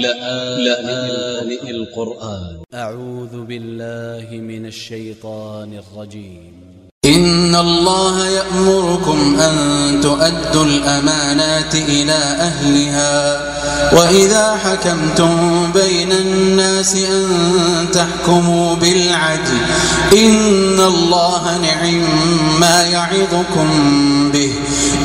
لآن القرآن. أ ع و ذ ب ا ل ل ه من ا ل ش ي ط ا ن ا ل ج ي م إن الله يأمركم أن تؤدوا الأمانات إلى أهلها وإذا حكمتم بين الناس أن تحكموا بالعدل. إن الله نعم ما يعظكم به.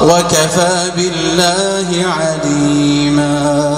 وكفى بالله عليما.